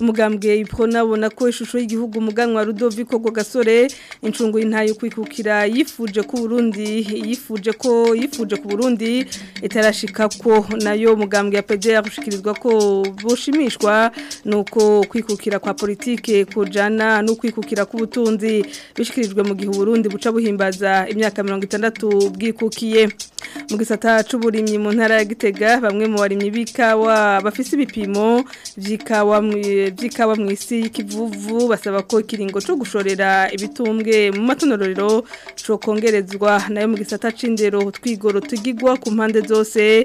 umugambwe ipfona abona ko ishusho y'igihugu umuganwa Rudoviko gasore incungu y'intayo kwikukira yifuje ku Burundi yifuje ko yifuje ku Burundi itarashika ko nayo umugambwe ya PDR gushikirizwa ko bushimishwa nuko kwikukira kwa politike kujana no kwikukira k'ubutunzi bishikirijwe mu gihe Burundi buca buhimbaza imyaka 60 bwikukiye mu gisata cy'uburimyi mu ntara ya Gitega bamwe mu barimyi bikawa bafise ibipimo by'ikawa by'ikawa mu isi y'ikivuvu basaba ko ikiringo cyo gushorera ibitumbwe mu matonorero kongerezwa nayo mu gisata c'indero twigoro tugigwa ku mpande zose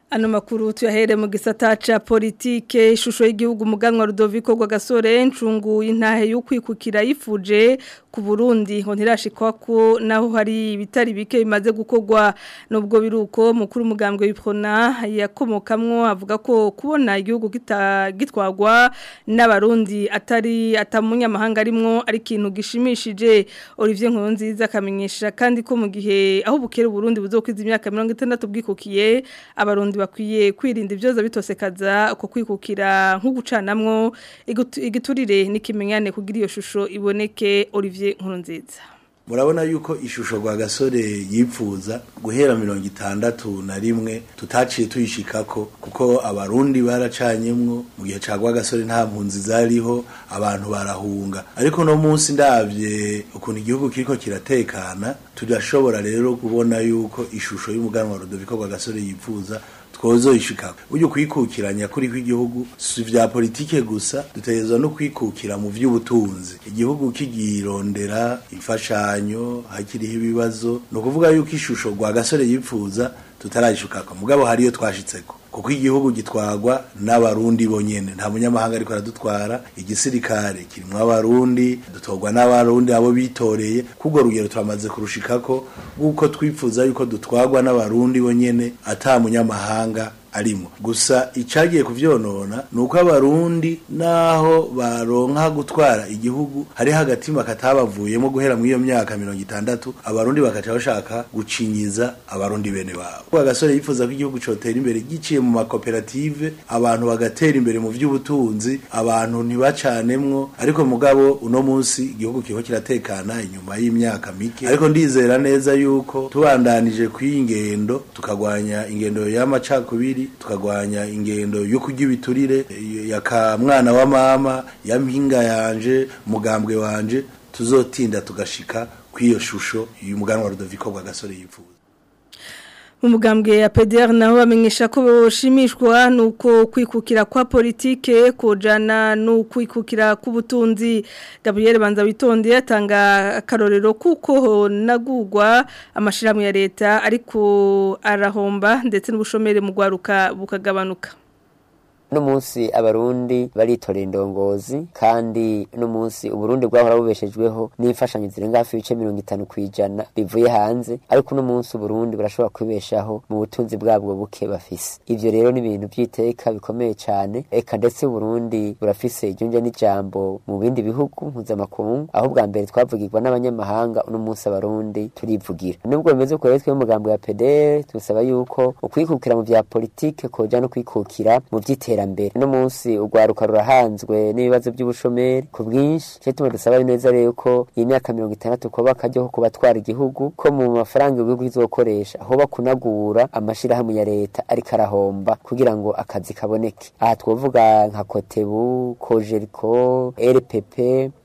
Ano tuyahere mu gisata ca politike ishusho y'igihugu muganwa Rudoviko Rwagasore ncungu intahe yukwikukira yifuje ku burundi ngo ntirashikwa ko naho hari ibitari bike bimaze gukorwa nubwo biruko mukuru umugambwe w'iprona yakomokamwo avuga ko kubona igihugu gitwagwa n'abarundi atari atamunyamahanga arimo ari ikintu gishimishije Olivier Nkurunziza akamenyesha kandi ko mu gihe aho bukera Burundi buzokwiza imyaka 60 bwikukiye abarundi bakwiye kwirinda ibyoza bitosekaza uko kwikukira nko gucanamwo igiturire n'ikimenyane kugira iyo shusho iboneke Olivier olivier nkurunziza murabona yuko ishusho rwa gasore yipfuza guhera mirongo itandatu na rimwe tutaciye tuyishikako kuko abarundi baracanyemwo mu gihe cya rwa gasore nta mpunzi zariho abantu barahunga ariko no munsi ndabye ukuntu igihugu kiriko kiratekana turashobora rero kubona yuko ishusho y'umuganwa rudoviko rwa gasore yipfuza twozoyishikaho buryo kwikukiranya kuri kw'igihugu si vya politike gusa dutegerezwa no kwikukira mu vy'ubutunzi igihugu kigirondera imfashanyo hakiriho ibibazo no kuvuga yuko ishusho gwa gasore yipfuza tutarayishukako mugabo hariyo twashitseko kuko igihugu gitwarwa n'abarundi bonyine nta munyamahanga ariko aradutwara igisirikare kirimo abarundi dutorwa n'abarundi abo bitoreye kubwo rugero turamaze ko nk'uko twifuza yuko dutwarwa n'abarundi bonyine ata munyamahanga arimo gusa icyagiye kubyonona nuko abarundi naho baronka gutwara igihugu hari agatima katabavuyemo guhera mu iyo myaka mirongo itandatu abarundi bakaca bashaka gucinyiza abarundi bene babo agasore yifuza ko igihugu cyotera imbere giciye mu makoperative abantu bagatera imbere mu by'ubutunzi abantu ntibacanemwo ariko mugabo uno munsi igihugu kiho kiratekana inyuma y'imyaka mike ariko ndizera neza yuko tubandanije kw'ingendo tukagwanya ingendo y'amacakubiri Isiraheli tukagwanya ingendo yo kujya ibiturire ya ka wa mama ya mpinga yanje mugambwe wanje tuzotinda tugashika kw'iyo shusho uyu muganwa Rudoviko bwa gasore yifuza umugambwe ya PDR naho bamenyesha ko bashimishwa nuko kwikukira kwa politike kojana nukwikukira k'ubutunzi Gabriel Banza witonde atanga akarorero kuko nagugwa amashiramu ya leta ariko arahomba ndetse n'ubushomere mu gwaruka bukagabanuka n'umunsi abarundi baritorera indongozi kandi n'umunsi uburundi bwahora bubeshejweho n'imfashanyo zirenga hafi ibice mirongo itanu ku ijana bivuye hanze ariko umunsi uburundi burashobora kwibeshaho mu butunzi bwabwo buke bafise ivyo rero ni ibintu vy'iteka bikomeye cane eka ndetse uburundi burafise ijonja n'ijambo mu bindi bihugu mpuzamakungu aho bwa mbere twavugirwa n'abanyamahanga uno munsi abarundi turivugira nubwo bimeze uko rero twebwe mu ya pedere tusaba yuko ukwikukira mu vya politike koja no kwikukira mu vy'iterambere iterambere no munsi urwaruka rurahanzwe n'ibibazo by'ubushomeri ku bwinshi cyo tuma dusaba neza rero ko iyi myaka mirongo itandatu kuba kajyaho kubatwara igihugu ko mu mafaranga igihugu kizokoresha aho bakunagura amashirahamwe ya leta ariko arahomba kugira ngo akazi kaboneke aha twavuga nka kotebu kojeriko rpp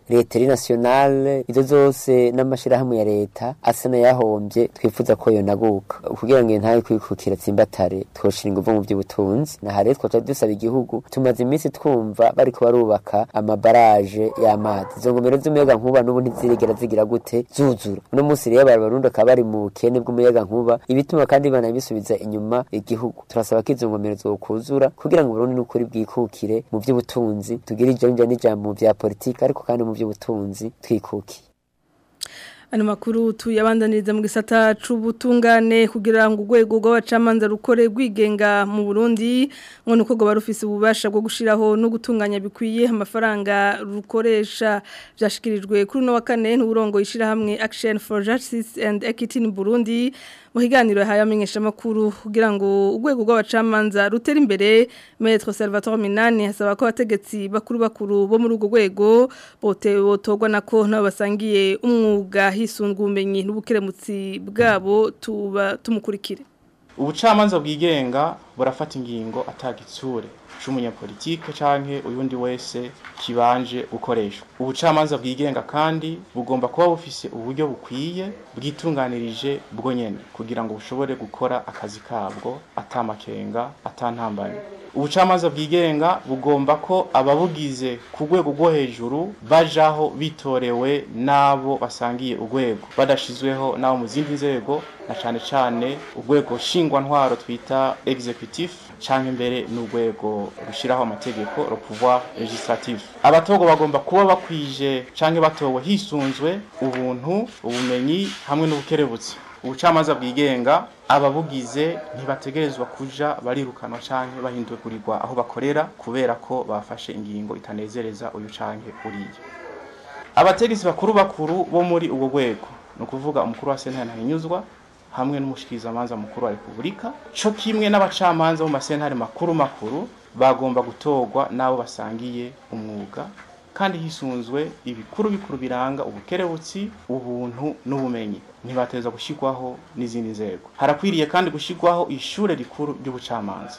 leta nasiyonale izo zose n'amashyirahamwe ya leta asa n'ayahombye twifuza ko yonaguka kugira ngo ntayo kwikukira tsimbatare twoshira ingufu mu by'ubutunzi naha rero twacari dusaba igihugu tumaze iminsi twumva bariko barubaka amabaraje y'amazi izo ngomero z'umuyaga nkuba n'ubu ntizirigera zigira gute zuzura uno munsi rero abarundi bakaba bari mu bukene bw'umuyaga nkuba ibituma kandi banabisubiza inyuma igihugu turasaba ko izo ngomero zokuzura kugira ngo uburundi n'ukuri bwikukire mu by'ubutunzi tugire ijonja n'ijambo mu vya politiki ariko kandi mu by'ubutunzi twikukiye ano makuru tuyabandaniriza mu gisata c'ubutungane kugira ngo urwego rw'abacamanza rukore rwigenga mu Burundi ngo nuko goba rufise ububasha bwo gushiraho no gutunganya bikwiye amafaranga rukoresha byashikirijwe kuri no wa kane n'uburongo ishira hamwe Action for Justice and Equity in Burundi mu kiganiro yahaye amenyeshamakuru kugira ngo urwego rw'abacamanza rutere imbere metero salvatore minani hasaba ko abategetsi bakuru bakuru bo muri urwo rwego botogwa nako nabo basangiye umwuga hisunga ubumenyi n'ubukerebutsi bwabo tumukurikire ubucamanza bwigenga burafata ingingo atagitsure c'umunyapolitike canke uyundi wese kibanje gukoreshwa ubucamanza bwigenga kandi bugomba kuba bufise uburyo bukwiye bwitunganirije bwo nyene kugira ngo bushobore gukora akazi kabwo atamakenga atantambanye ubucamanza bwigenga bugomba ko ababugize ku rwego rwo hejuru bajaho bitorewe n'abo basangiye urwego badashizweho n'abo mu zindi nzego na cane cane urwego shingwa ntwaro twita executive cyangwa imbere n'urwego rushyiraho amategeko rupuvuwa legislative abatogo bagomba kuba bakwije cyangwa batowe hisunzwe ubuntu ubumenyi hamwe n'ubukerebutsi ubucamanza bwigenga ababugize ntibategerezwa kuja barirukanwa canke bahindukurirwa aho bakorera kubera ko bafashe ingingo itanezereza uyu canke uriya abategetsi bakuru bakuru bo muri ubwo rwego ni ukuvuga umukuru wa sentare ntahinyuzwa hamwe n'umushikirizamanza mukuru wa repubulika cyo kimwe n'abacamanza mu masentare makuru makuru bagomba gutorwa n'abo basangiye umwuga kandi hisunzwe ibikuru bikuru biranga ubukerebutsi ubuntu n'ubumenyi ntibateza gushyirwaho n'izindi nzego harakwiriye kandi gushyirwaho ishuri rikuru ry'ubucamanza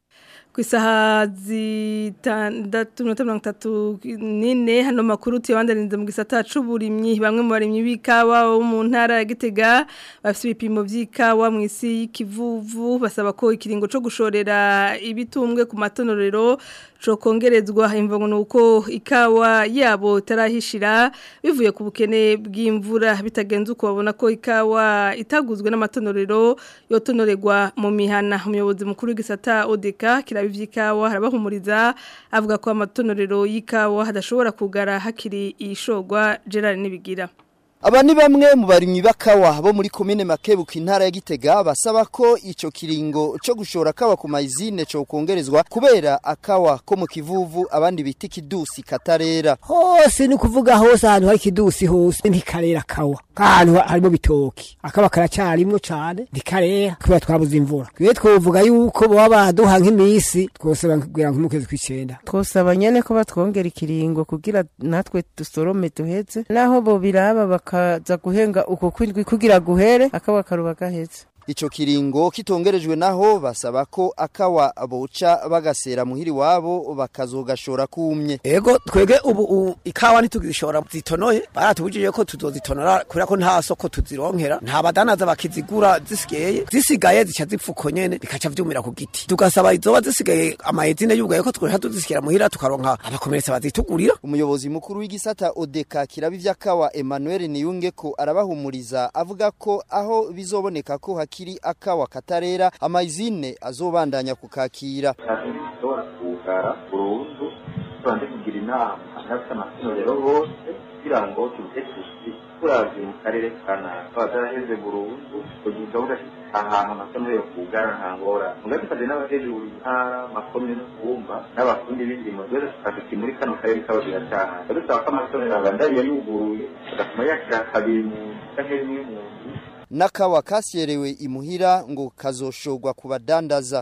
ku isaha zitandatu na mirongo itatu n'ine hano makuru tuyabandaniriza mu gisata cy'uburimyi bamwe mu barimyi b'ikawa bo mu ntara ya gitega bafite ibipimo by'ikawa mu isi y'ikivuvu basaba ko ikiringo cyo gushorera ibitumbwe ku matonorero cokongerezwa kongerezwa ngo ni uko ikawa yabo itarahishira bivuye ku bukene bw'imvura bitagenze uko babona ko ikawa itaguzwe n'amatonorero yotonorerwa mu mihana umuyobozi mukuru w'igisata odeka kira biraba iby'ikawa harabahumuriza avuga ko amatonorero y'ikawa hadashobora kugara hakiri iyi shogwa gerard n’ibigira. aba ni bamwe mu barimyi b'akawa bo muri komine makebuka intara ya gitega basaba ko icyo kiringo cyo gushora akawa ku mayizine cyokongerezwa kubera akawa ko mu kivuvu abandi bita ikidusi katarera hose ni ukuvuga hose ahantu hari ikidusi hose ntikarera akawa ahantu harimo bitoki akawa karacarimwo cyane ntikarera kubera twabuze imvura twe twavuga yuko baba baduha nk'iminsi twose bakubwira nko mu kwezi kw'icyenda twosaba nyine ko batwongera ikiringo kugira natwe dusorome duhetse naho bo biraba akaza guhenga uko kwindwi kugira guhere akaba akaruba gaheze Ico kiringo kitongerejwe naho basaba ko akawa boca bagasera muhiri wabo bakazogashora kumye. Ego twege ubu ikawa nitugishora zitonoye baratubujije ko tuzozitonora kubera ko nta soko tuzironkera nta badanaza bakizigura zisigeye zisigaye zica zipfuko nyene bikaca vyumira ku giti. Tugasaba izoba zisigaye amahezine y'ubwaye ko twoha tuzisikira muhira tukaronka abakomeretsa bazitugurira. Umuyobozi mukuru w'igisata Odeka kirabi Emmanuel Niyunge ko arabahumuriza avuga ko aho bizoboneka ko hakiri kiri akawa katarera amazine azobandanya kukakira tubanze kugira inama abafite amasomo rero bose kugira ngo tuze tuzi turazi mu karere ka nabi bataraheze burundu kugira ngo ahantu amasomo yo kugara nta ngora mugabe tukaze n'abahejuru intara makomine n'utwumba n'abafundi b'indimo rero tukaziki muri kano karere k'abagiracyaha rero dusaba ko amasomo yagandariye yuguruye agatuma yakira kabiri mu gahe n'impunzi n'akawa kaserewe imuhira ngo kazoshogwa ku badandaza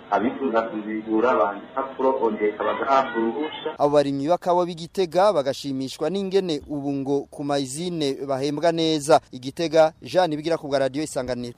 abifuza kuzigura bandika kurokondeka bagahabwa uruhushya abo barimyi bakabo b'igitega bagashimishwa n'ingene ubu ngo ku mayizine bahembwa neza igitega jean ibigira ku bwa radiyo isanganiro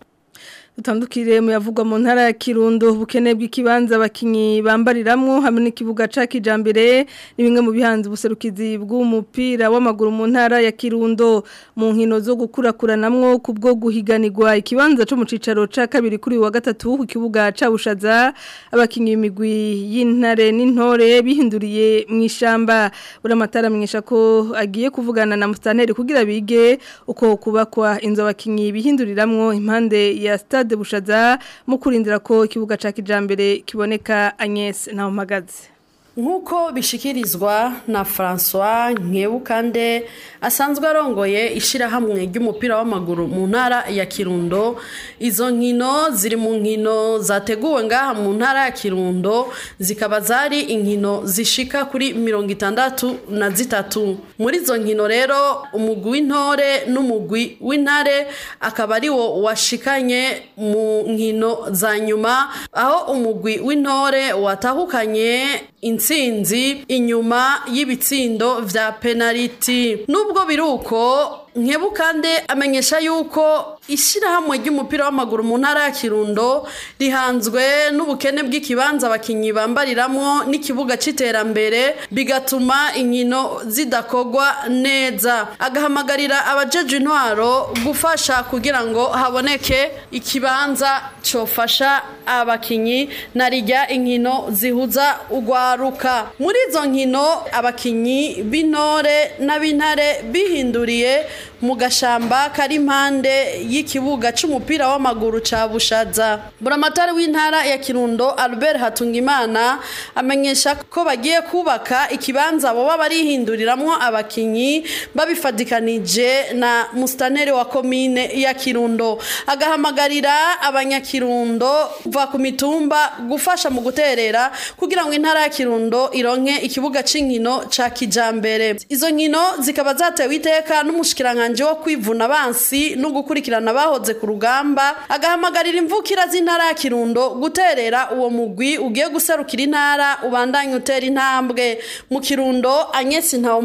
butandukiriye mu yavugwa mu ntara ya kirundo ubukene bw'ikibanza abakinnyi bambariramwo hamwe n'ikibuga ca kijambere ni mu bihanze ubuserukizi bw'umupira w'amaguru mu ntara ya kirundo mu nkino zo gukurakuranamwo kubwo guhiganirwa ikibanza co mu cicaro ca kabiri kuri wa gatatu ku kibuga ca bushaza abakinnyi imigwi y'intare n'intore bihinduriye mu ishamba buramatara mwisha ko agiye kuvugana na mustaneri kugira bige uko kubakwa inzo abakinnyi bihinduriramwo impande ya stade stade Bushadza mu kurindira ko ikibuga ca kijambere kiboneka Agnes na Umagaze nk'uko bishyikirizwa na francois nkebukande asanzwe arongoye ishyirahamwe ry'umupira w'amaguru mu ntara ya kirundo izo nkino ziri mu nkino zateguwe ngaha mu ntara ya kirundo zikaba zari inkino zishika kuri mirongo itandatu na zitatu muri izo nkino rero umugwi w'intore n'umugwi w'intare akaba ari wo washikanye mu nkino za nyuma aho umugwi w'intore watahukanye intsinzi inyuma y'ibitsindo vya penaliti nubwo biruko nkebukande amenyesha yuko ishyirahamwe ry'umupira w'amaguru mu ntara ya kirundo rihanzwe n'ubukene bw'ikibanza abakinnyi bambariramo n'ikibuga cy'iterambere bigatuma inkino zidakogwa neza agahamagarira abajeje intwaro gufasha kugira ngo haboneke ikibanza cyofasha abakinnyi na rijya inkino zihuza urwaruka muri izo nkino abakinnyi b'intore n'ab'intare bihinduriye mu gashamba kari impande y'ikibuga cy'umupira w'amaguru cya bushaza buramatari w'intara ya kirundo albert hatungimana amenyesha ko bagiye kubaka ikibanza baba barihinduriramo abakinnyi babifatikanije na musitaneri wa komine ya kirundo agahamagarira abanyakirundo kuva ku mitumba gufasha mu guterera kugira ngo intara ya kirundo ironke ikibuga cy'inkino cya kijyambere izo nkino zikaba zatewe iteka n'umushyikirangantego umwanzuro wo kwivuna abansi no gukurikirana abahoze ku rugamba agahamagarira imvukira z'intara ya kirundo guterera uwo mugwi ugiye guserukira intara ubandanye utera intambwe mu kirundo anyesi ntawe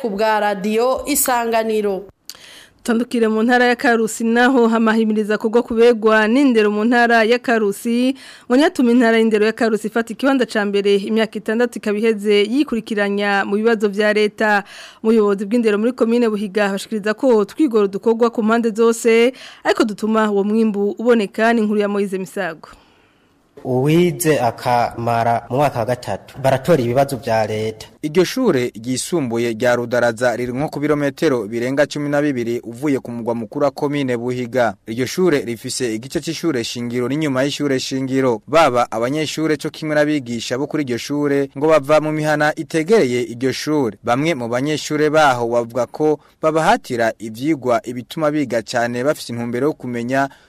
ku bwa radiyo isanganiro tandukire mu ntara ya karusi naho hamahimiriza kugwa kubegwa n'indero mu ntara ya karusi ngo nyatuma intara ya karusi ifata ikibanza cya mbere imyaka itandatu ikaba iheze yikurikiranya mu bibazo bya leta umuyobozi bw'indero muri komine buhiga bashikiriza ko twigoro dukorwa ku mpande zose ariko dutuma uwo mwimbu uboneka ni nkuru ya moyize misago uwize akamara mu mwaka wa gatatu baratora ibibazo bya leta iryo shure ryisumbuye rya rudaraza riri nko ku birometero birenga cumi na bibiri uvuye ku mugwa mukuru wa komine buhiga iryo shure rifise igice c'ishure shingiro n'inyuma y'ishure shingiro baba abanyeshure cyo kimwe n'abigisha bo kuri iryo shure ngo bava mu mihana itegereye iryo shure bamwe mu banyeshure baho bavuga ko babahatira ivyigwa ibituma biga cyane bafise intumbero yo kumenya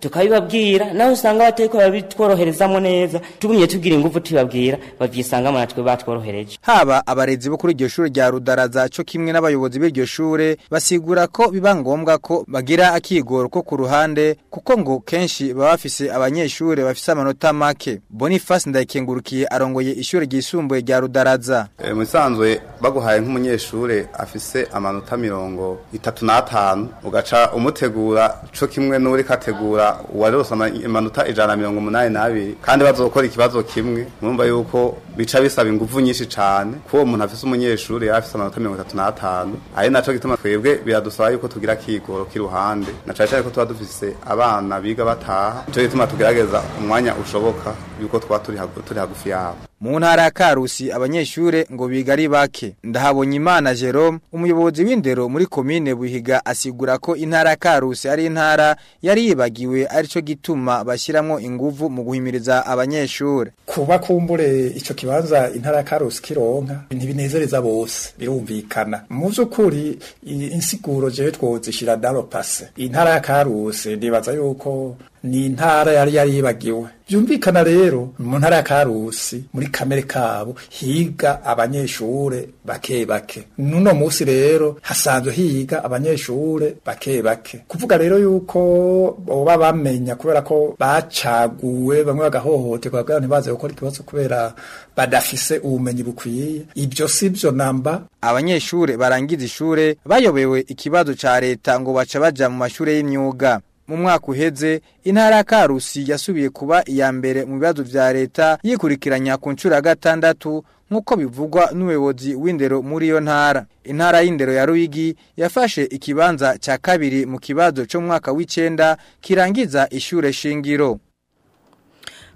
tukabibabwira naho usanga batariko babitworoherezamo neza tugumye tugira inguvu tubibabwira bavyisangamo natwe batworohereje haba abarezi bo kuri iryo shuri rya kudaraza cyo kimwe n'abayobozi b'iryo shure basigura ko biba ngombwa ko bagira akigoro ko ku ruhande kuko ngo kenshi baba bafise abanyeshure bafise amanota make Boniface ndayikengurukiye arongoye ishure ryisumbuye rya Rudaraza e, eh, musanzwe baguhaye nk'umunyeshure afise amanota mirongo itatu n'atanu ugaca umutegura cyo kimwe n'uri kategura uwarose amanota ijana mirongo umunani n'abiri kandi bazokora ikibazo kimwe murumva yuko bica bisaba ingufu nyinshi cyane ko umuntu muntu afise umunyeshure afise amanota mirongo itatu n'atanu ari nacyo gituma twebwe biradusaba yuko tugira akigoro k'iruhande na cyane cyane ko tuba dufise abana biga bataha nicyo gituma tugerageza umwanya ushoboka yuko tuba turi hagufi yabo mu Karusi abanyeshure ngo biga bake ndahabonye imana Jerome umuyobozi w'indero muri komine buhiga asigura ko intara Karusi ari intara yari yibagiwe arico gituma bashyiramo inguvu mu guhimiriza abanyeshure kuba kumbure ico kibanza intara ya Karusi kironka ntibinezereza bose birumvikana mu by'ukuri insiguro je twozishira dalo passe intara ya Karusi nibaza yuko ni intara yari yaribagiwe byumvikana rero mu ntara ya karusi muri kamere kabo higa abanyeshure bake bake n'uno munsi rero hasanzwe higa abanyeshure bake bake kuvuga rero yuko baba bamenya kubera ko bacaguwe bamwe bagahohoterwa bwabo ntibaze gukora ikibazo kubera badafise ubumenyi bukwiye ibyo si byo namba abanyeshure barangiza ishure bayobewe ikibazo ca leta ngo baca baja mu mashure y'imyuga mu mwaka uheze intara ya karusi yasubiye kuba iya mbere mu bibazo bya leta yikurikiranya ku nshuro ya gatandatu nk'uko bivugwa n'umuyobozi w'indero muri iyo ntara intara y'indero ya Ruigi yafashe ikibanza cya kabiri mu kibazo cyo w'icyenda kirangiza ishyure shingiro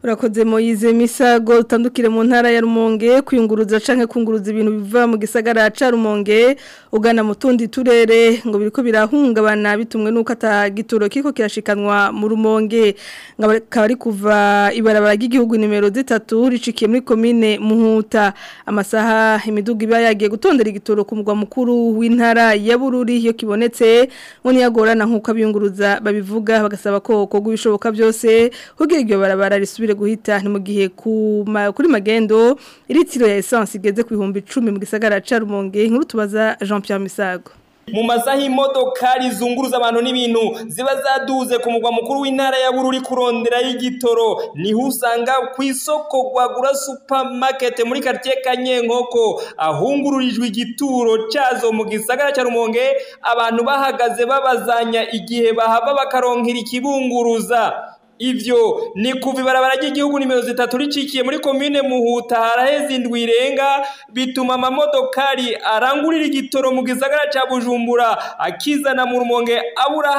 urakoze moyize misago utandukire mu ntara ya rumonge kuyunguruza canke kunguruza ibintu biva mu gisagara ca rumonge ugana mu tundi turere ngo biriko birahungabana bitumwe nuko atagituro kiko kirashikanwa mu rumonge akaba ari kuva ibarabara ry'igihugu nimero zitatu ricikiye muri komine muhuta amasaha imiduga iba yagiye gutondera igituro ku mugwa mukuru w'intara ya bururi iyo kibonetse ngo ntiyagorana nk'uko abiyunguruza babivuga bagasaba ko kogwa ibishoboka byose kugira iryo barabara risubire bashobore guhita ni mu gihe kuri magendo iritsiro ya essence igeze ku bihumbi icumi mu gisagara cya rumonge inkuru tubaza jean Pierre misago mu masaha imodokari zunguruza abantu n'ibintu ziba zaduze ku mugwa mukuru w'intara ya Bururi kurondera y'igitoro niho usanga ku isoko gwagura supermarket muri ka Kanyenkoko ahungururijwe igituro cyazo mu gisagara cya Rumonge abantu bahagaze babazanya igihe bahava bakaronkira ikibunguruza ibyo ni kuva ibarabara ry'igihugu nimero zitatu ricikiye muri komine muhuta haraheze indwi irenga bituma amamodokari arangurira igitoro mu gisagara cya bujumbura akizana mu rumonge abura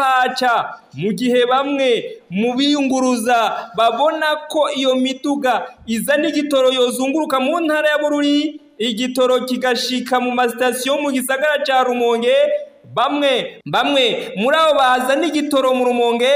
mu gihe bamwe mu biyunguruza babona ko iyo miduga izana igitoro yozunguruka mu ntara ya bururi igitoro kigashika mu masitasiyo mu gisagara cya rumonge bamwe bamwe muri abo baza n'igitoro mu rumonge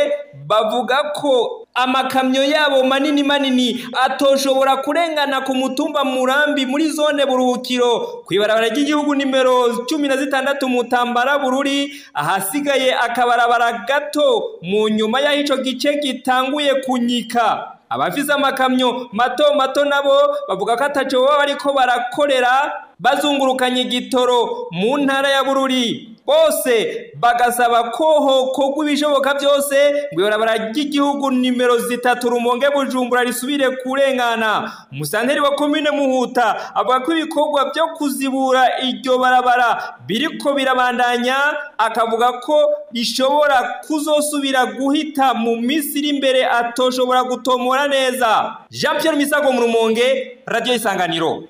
bavuga ko amakamyo yabo manini manini atoshobora kurengana ku mutumba murambi muri zone buruhukiro ku ibarabara ry'igihugu nimero cumi na zitandatu mutambara bururi ahasigaye akabarabara gato mu nyuma y'aho gice gitanguye kunyika abafize amakamyo mato mato nabo bavuga ko atacyo baba bariko barakorera bazungurukanye igitoro mu ntara ya bururi bose bagasaba koho kogwa ibishoboka byose ngo ibarabara ry'igihugu nimero zitatu rumonge bujumbura risubire kurengana umusanteri wa komine muhuta avuga ko ibikorwa byo kuzibura iryo barabara biri ko birabandanya akavuga ko rishobora kuzosubira guhita mu minsi iri imbere atoshobora gutomora neza jean pierre misago mu rumonge radiyo isanganiro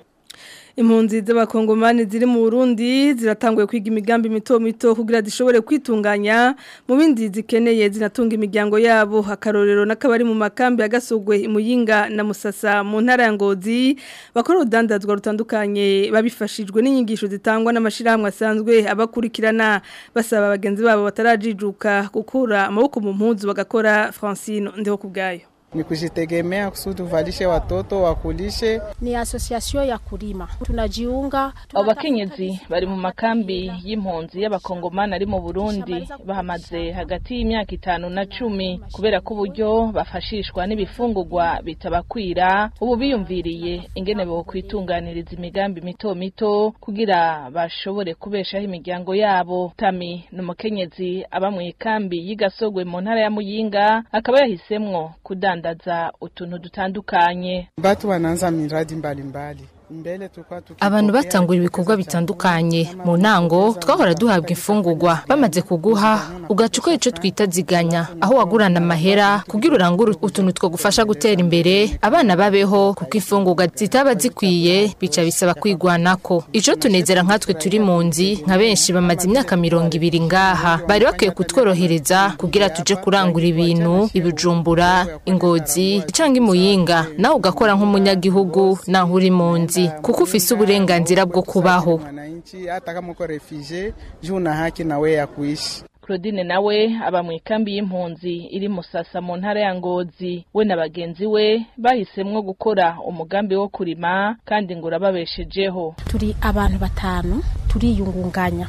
impunzi z'abakongomani ziri mu Burundi ziratangwe kwiga imigambi mito mito kugira zishobore kwitunganya mu bindi zikeneye zinatunga imiryango yabo akarorero n'akabari mu makambi agasogwe imuyinga na musasa mu ntara ya Ngozi bakora udandazwa rutandukanye babifashijwe n'inyigisho zitangwa n'amashirahamwe asanzwe abakurikirana basaba bagenzi babo batarajijuka gukura amaboko mu mpunzi bagakora Francine ndeho kubgayo ni kujitegemea kusudi uvalishe watoto wakulishe. Ni asosiasio ya kulima tunajiunga. Abakenyezi bari mu makambi y'impunzi y'abakongomani ari mu Burundi bahamaze hagati y'imyaka itanu na cumi kubera ko uburyo bafashishwa n'ibifungurwa bitabakwira, ubu biyumviriye ingene bokwitunganiriza imigambi mito mito kugira bashobore kubeshaho imiryango yabo. Tami ni umukenyezi aba mu ikambi y'igasogwe mu ntara ya Muyinga, akaba yahisemwo kudana kudandaza utuntu dutandukanye. Batu wanaanza miradi mbalimbali mbali. abantu batangura ibikorwa bitandukanye mu ntango twahora duhabwa imfungugwa bamaze kuguha ugaca uko icyo twita ziganya aho wagurana amahera kugira urangure utuntu gufasha gutera imbere abana babeho kuko imfungugwa zitaba zikwiye bica bisaba kwigwanako icyo tunezera nkatwe turi mu nzi nka benshi bamaze imyaka mirongo ibiri ngaha bari bakwiye kutworohereza kugira tujye kurangura ibintu ibijumbura ingozi cyangwa imuyinga nawe ugakora nk'umunyagihugu naho uri mu nzi akazi kuko ufise uburenganzira bwo kubaho claudine nawe aba mu ikambi y'impunzi iri musasa mu ntara ya ngozi we na bagenzi we bahisemwo gukora umugambi wo kurima kandi ngo urababeshejeho turi abantu batanu turiyungunganya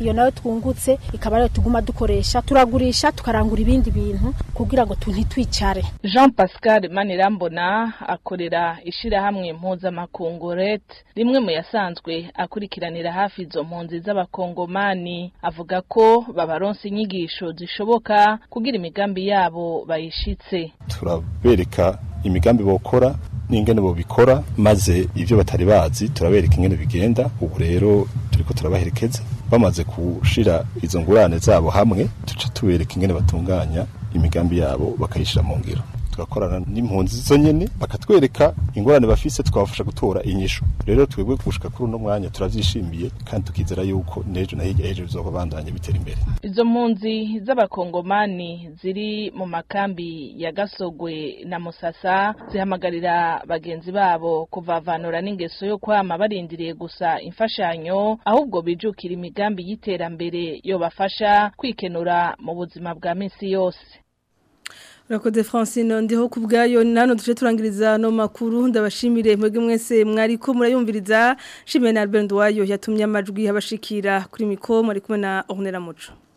iyo nayo twungutse ikaba ariyo tuguma dukoresha turagurisha tukarangura ibindi bintu kugira ngo ntitwicare jean pascal manirambona akorera ishyirahamwe mpuzamakunguret rimwe mu yasanzwe akurikiranira hafi izo mpunzi z'abakongomani avuga ko babaronsa inyigisho zishoboka kugira imigambi yabo bayishyitse turabereka imigambi bokora n'ingene bobikora maze ibyo batari bazi turabereka ingene bigenda ubu rero turi ko turabaherekeza bamaze kushira izo ngurane zabo hamwe duca tubereka ingene batunganya imigambi yabo bakayishyira mu ngiro turakorana n'impunzi zo nyene bakatwereka ingorane bafise twabafasha gutora inyishu rero twebwe gushika kuri uno mwanya turavyishimiye kandi tukizera yuko nejo na hirya ejo bizokubandanya bitera imbere izo mpunzi z'abakongomani ziri mu makambi ya gasogwe na musasa zihamagarira bagenzi babo kuvavanura n'ingeso yo kwama barindiriye gusa imfashanyo ahubwo bijukira imigambi y'iterambere yobafasha kwikenura mu buzima bwa minsi yose Urakoze Francine ndiho ku nano duce turangiriza no makuru ndabashimire mwebwe mwese mwari ko murayumviriza shimene na Albert wayo yatumye amajwi abashikira kuri mikoro muri kumwe na Ornella Muco